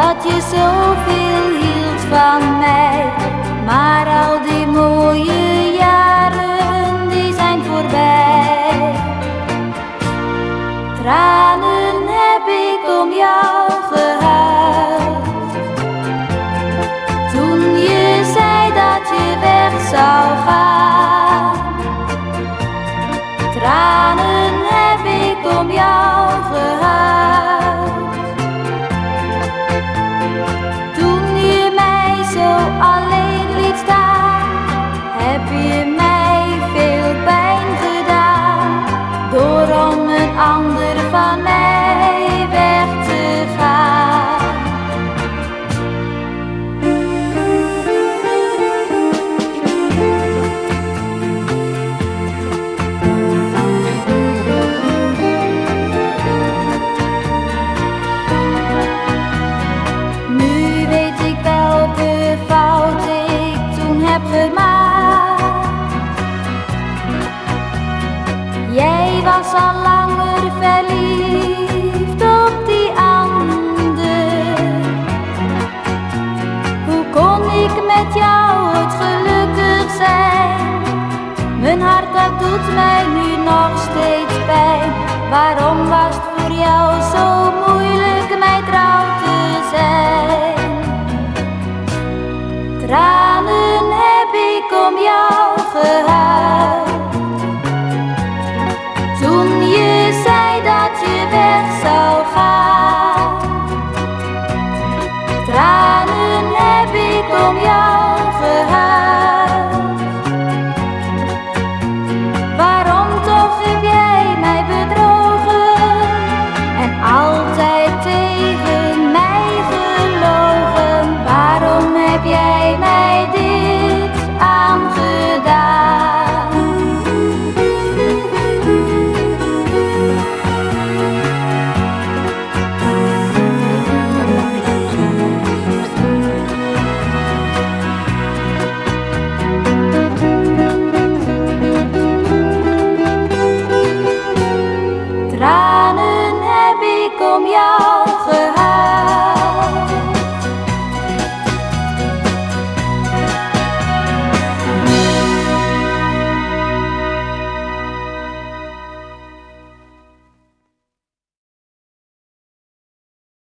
dat je zoveel hield van mij. Maar al die mooie jaren die zijn voorbij. Tranen heb ik om jou gehuild. Toen je zei dat je weg zou gaan. Tranen heb ik om jou gehuild. Jij was al langer verliefd op die ander. Hoe kon ik met jou het gelukkig zijn? Mijn hart dat doet mij nu nog steeds pijn. Waarom was het voor jou zo moeilijk mij trouw te zijn? Tranen heb ik om jou ik om jou.